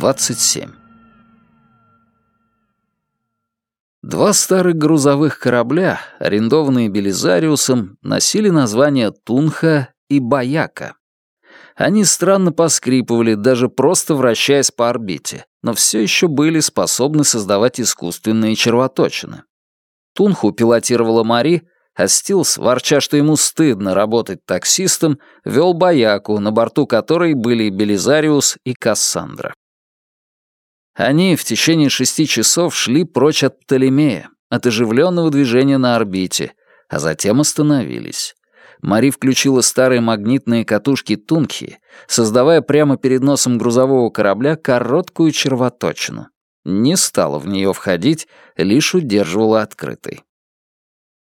27. Два старых грузовых корабля, арендованные Белизариусом, носили названия Тунха и Баяка. Они странно поскрипывали, даже просто вращаясь по орбите, но все еще были способны создавать искусственные червоточины. Тунху пилотировала Мари, а Стилс, ворча, что ему стыдно работать таксистом, вел Баяку, на борту которой были Белизариус и Кассандра. Они в течение шести часов шли прочь от Птолемея, от оживленного движения на орбите, а затем остановились. Мари включила старые магнитные катушки Тунхи, создавая прямо перед носом грузового корабля короткую червоточину. Не стала в нее входить, лишь удерживала открытой.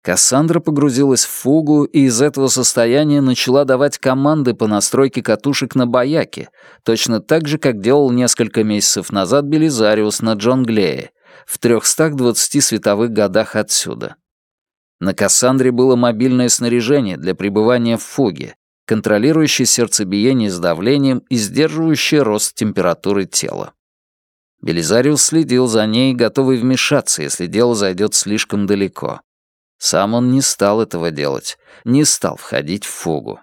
Кассандра погрузилась в фугу и из этого состояния начала давать команды по настройке катушек на баяке, точно так же, как делал несколько месяцев назад Белизариус на Джонглее, в 320 световых годах отсюда. На Кассандре было мобильное снаряжение для пребывания в фуге, контролирующее сердцебиение с давлением и сдерживающее рост температуры тела. Белизариус следил за ней, готовый вмешаться, если дело зайдет слишком далеко. Сам он не стал этого делать, не стал входить в фугу.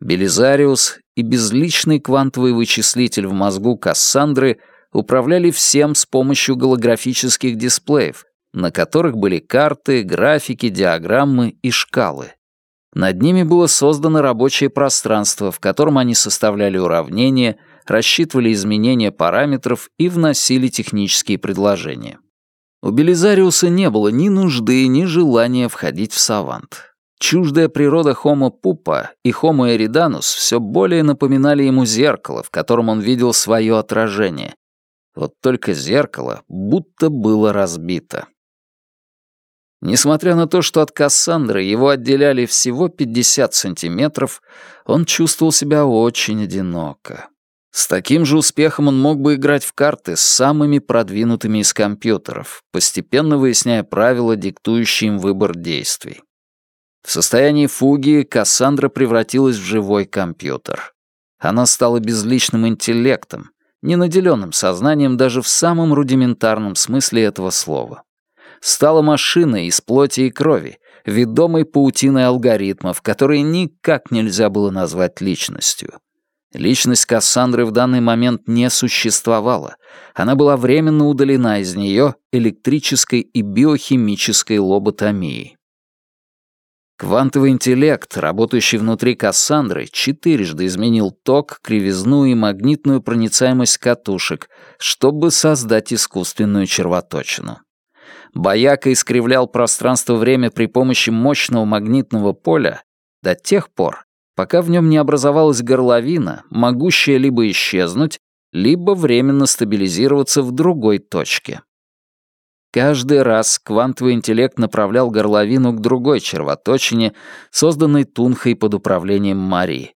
Белизариус и безличный квантовый вычислитель в мозгу Кассандры управляли всем с помощью голографических дисплеев, на которых были карты, графики, диаграммы и шкалы. Над ними было создано рабочее пространство, в котором они составляли уравнения, рассчитывали изменения параметров и вносили технические предложения. У Белизариуса не было ни нужды, ни желания входить в савант. Чуждая природа Homo pupa и Homo eridanus все более напоминали ему зеркало, в котором он видел свое отражение. Вот только зеркало будто было разбито. Несмотря на то, что от Кассандры его отделяли всего 50 сантиметров, он чувствовал себя очень одиноко. С таким же успехом он мог бы играть в карты с самыми продвинутыми из компьютеров, постепенно выясняя правила, диктующие им выбор действий. В состоянии фуги Кассандра превратилась в живой компьютер. Она стала безличным интеллектом, не наделенным сознанием даже в самом рудиментарном смысле этого слова. Стала машиной из плоти и крови, ведомой паутиной алгоритмов, которые никак нельзя было назвать личностью. Личность Кассандры в данный момент не существовала. Она была временно удалена из нее электрической и биохимической лоботомией. Квантовый интеллект, работающий внутри Кассандры, четырежды изменил ток, кривизну и магнитную проницаемость катушек, чтобы создать искусственную червоточину. Бояка искривлял пространство-время при помощи мощного магнитного поля до тех пор, пока в нем не образовалась горловина, могущая либо исчезнуть, либо временно стабилизироваться в другой точке. Каждый раз квантовый интеллект направлял горловину к другой червоточине, созданной Тунхой под управлением Марии.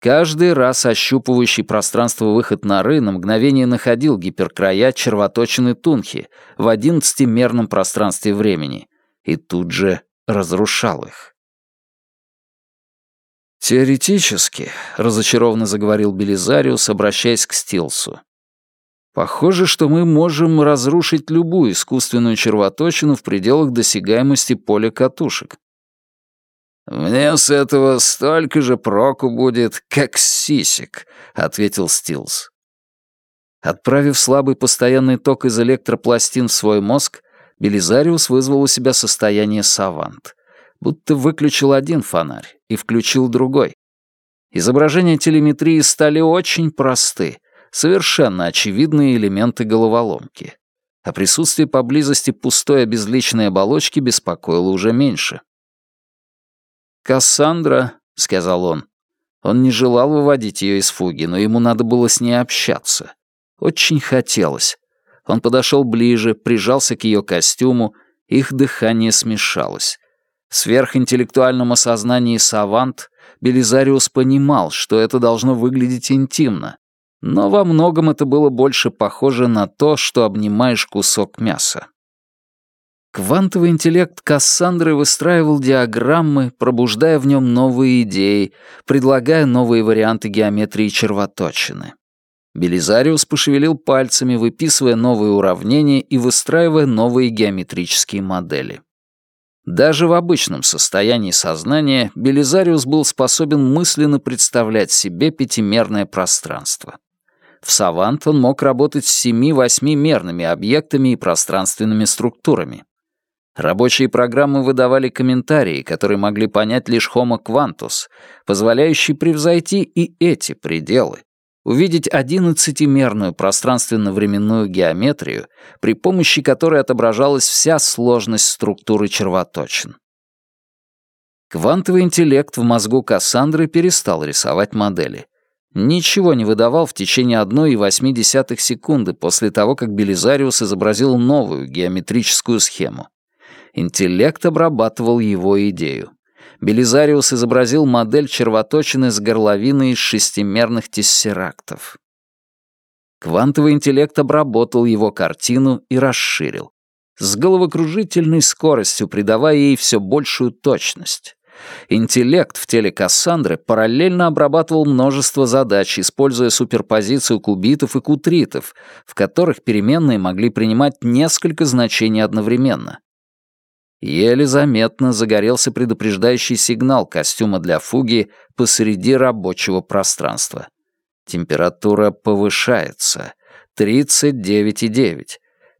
Каждый раз ощупывающий пространство выход на Ры на мгновение находил гиперкрая червоточины Тунхи в одиннадцатимерном пространстве времени и тут же разрушал их. «Теоретически», — разочарованно заговорил Белизариус, обращаясь к Стилсу. «Похоже, что мы можем разрушить любую искусственную червоточину в пределах досягаемости поля катушек». «Мне с этого столько же проку будет, как с сисек», — ответил Стилс. Отправив слабый постоянный ток из электропластин в свой мозг, Белизариус вызвал у себя состояние савант будто выключил один фонарь и включил другой. Изображения телеметрии стали очень просты, совершенно очевидные элементы головоломки. А присутствие поблизости пустой обезличенной оболочки беспокоило уже меньше. «Кассандра», — сказал он. Он не желал выводить ее из фуги, но ему надо было с ней общаться. Очень хотелось. Он подошел ближе, прижался к ее костюму, их дыхание смешалось. Сверхинтеллектуальном осознании Савант Белизариус понимал, что это должно выглядеть интимно, но во многом это было больше похоже на то, что обнимаешь кусок мяса. Квантовый интеллект Кассандры выстраивал диаграммы, пробуждая в нем новые идеи, предлагая новые варианты геометрии червоточины. Белизариус пошевелил пальцами, выписывая новые уравнения и выстраивая новые геометрические модели. Даже в обычном состоянии сознания Белизариус был способен мысленно представлять себе пятимерное пространство. В Савант он мог работать с семи-восьмимерными объектами и пространственными структурами. Рабочие программы выдавали комментарии, которые могли понять лишь Homo Quantus, позволяющие превзойти и эти пределы, увидеть одиннадцатимерную пространственно-временную геометрию, при помощи которой отображалась вся сложность структуры червоточин. Квантовый интеллект в мозгу Кассандры перестал рисовать модели. Ничего не выдавал в течение 1,8 секунды после того, как Белизариус изобразил новую геометрическую схему. Интеллект обрабатывал его идею. Белизариус изобразил модель червоточины с горловиной из шестимерных тессерактов. Квантовый интеллект обработал его картину и расширил, с головокружительной скоростью придавая ей все большую точность. Интеллект в теле Кассандры параллельно обрабатывал множество задач, используя суперпозицию кубитов и кутритов, в которых переменные могли принимать несколько значений одновременно. Еле заметно загорелся предупреждающий сигнал костюма для фуги посреди рабочего пространства. Температура повышается. 39,9.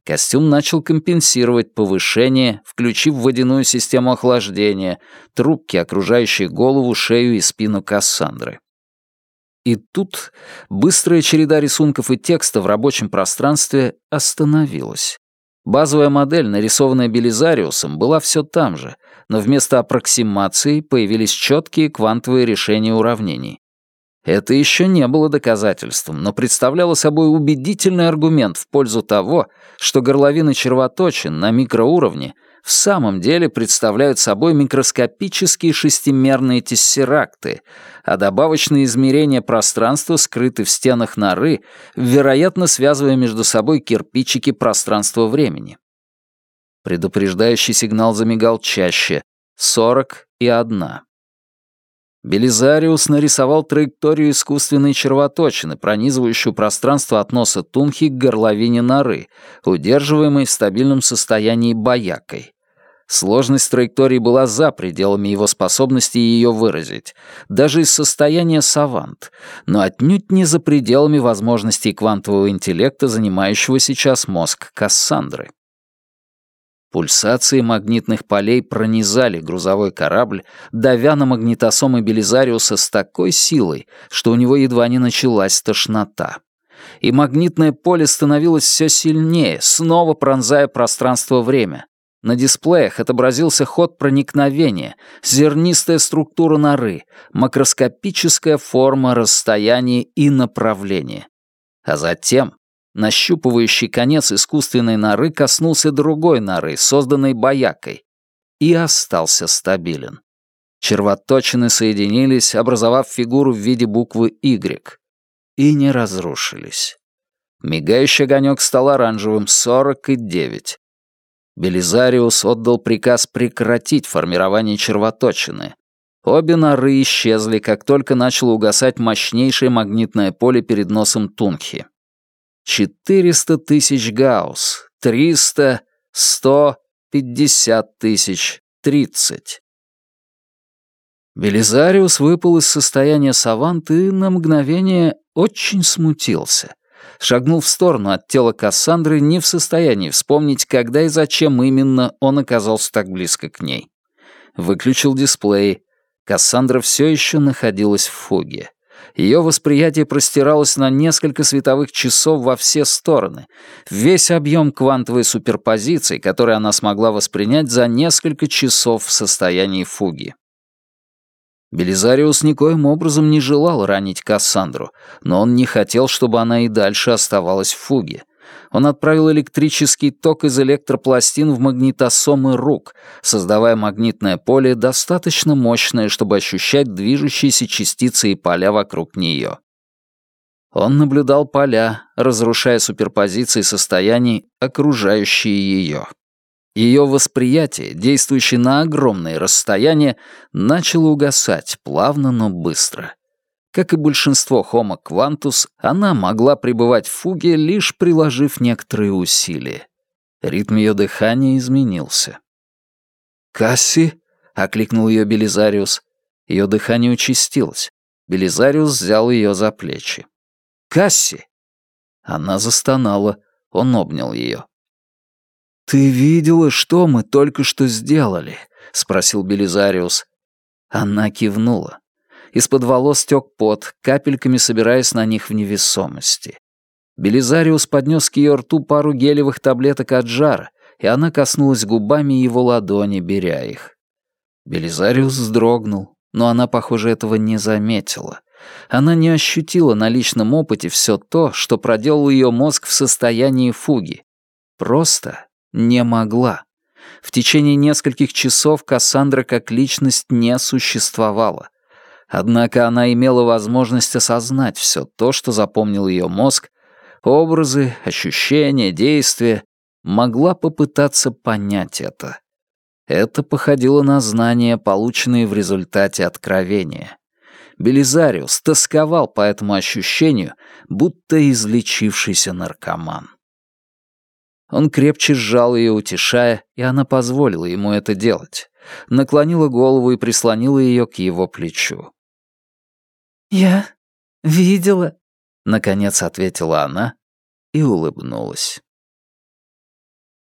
Костюм начал компенсировать повышение, включив водяную систему охлаждения, трубки, окружающие голову, шею и спину Кассандры. И тут быстрая череда рисунков и текста в рабочем пространстве остановилась. Базовая модель, нарисованная Белизариусом, была все там же, но вместо аппроксимации появились четкие квантовые решения уравнений. Это еще не было доказательством, но представляло собой убедительный аргумент в пользу того, что горловины червоточин на микроуровне в самом деле представляют собой микроскопические шестимерные тессеракты, а добавочные измерения пространства скрыты в стенах норы, вероятно, связывая между собой кирпичики пространства-времени. Предупреждающий сигнал замигал чаще — сорок и одна. Белизариус нарисовал траекторию искусственной червоточины, пронизывающую пространство от носа Тунхи к горловине норы, удерживаемой в стабильном состоянии боякой. Сложность траектории была за пределами его способности ее выразить, даже из состояния савант, но отнюдь не за пределами возможностей квантового интеллекта, занимающего сейчас мозг Кассандры. Пульсации магнитных полей пронизали грузовой корабль, давя на магнитосомы Белизариуса с такой силой, что у него едва не началась тошнота. И магнитное поле становилось все сильнее, снова пронзая пространство-время. На дисплеях отобразился ход проникновения, зернистая структура норы, макроскопическая форма расстояния и направления. А затем нащупывающий конец искусственной норы коснулся другой норы, созданной боякой, и остался стабилен. Червоточины соединились, образовав фигуру в виде буквы «Y», и не разрушились. Мигающий огонек стал оранжевым 49. Белизариус отдал приказ прекратить формирование червоточины. Обе норы исчезли, как только начало угасать мощнейшее магнитное поле перед носом Тунхи. 400 тысяч гаусс, 300, 100, 50 тысяч, 30. Белизариус выпал из состояния савант и на мгновение очень смутился — шагнул в сторону от тела Кассандры, не в состоянии вспомнить, когда и зачем именно он оказался так близко к ней. Выключил дисплей. Кассандра все еще находилась в фуге. Ее восприятие простиралось на несколько световых часов во все стороны. Весь объем квантовой суперпозиции, который она смогла воспринять за несколько часов в состоянии фуги. Белизариус никоим образом не желал ранить Кассандру, но он не хотел, чтобы она и дальше оставалась в фуге. Он отправил электрический ток из электропластин в магнитосомы рук, создавая магнитное поле достаточно мощное, чтобы ощущать движущиеся частицы и поля вокруг нее. Он наблюдал поля, разрушая суперпозиции состояний, окружающие ее. Ее восприятие, действующее на огромные расстояния, начало угасать плавно, но быстро. Как и большинство Homo Quantus, она могла пребывать в фуге, лишь приложив некоторые усилия. Ритм ее дыхания изменился. «Касси?» — окликнул ее Белизариус. Ее дыхание участилось. Белизариус взял ее за плечи. «Касси!» Она застонала. Он обнял ее. «Ты видела, что мы только что сделали?» — спросил Белизариус. Она кивнула. Из-под волос тек пот, капельками собираясь на них в невесомости. Белизариус поднес к ее рту пару гелевых таблеток от жара, и она коснулась губами его ладони, беря их. Белизариус вздрогнул, но она, похоже, этого не заметила. Она не ощутила на личном опыте все то, что проделал ее мозг в состоянии фуги. Просто не могла. В течение нескольких часов Кассандра как личность не существовала. Однако она имела возможность осознать все то, что запомнил ее мозг, образы, ощущения, действия, могла попытаться понять это. Это походило на знания, полученные в результате откровения. Белизариус тосковал по этому ощущению, будто излечившийся наркоман. Он крепче сжал ее, утешая, и она позволила ему это делать. Наклонила голову и прислонила ее к его плечу. «Я видела», — наконец ответила она и улыбнулась.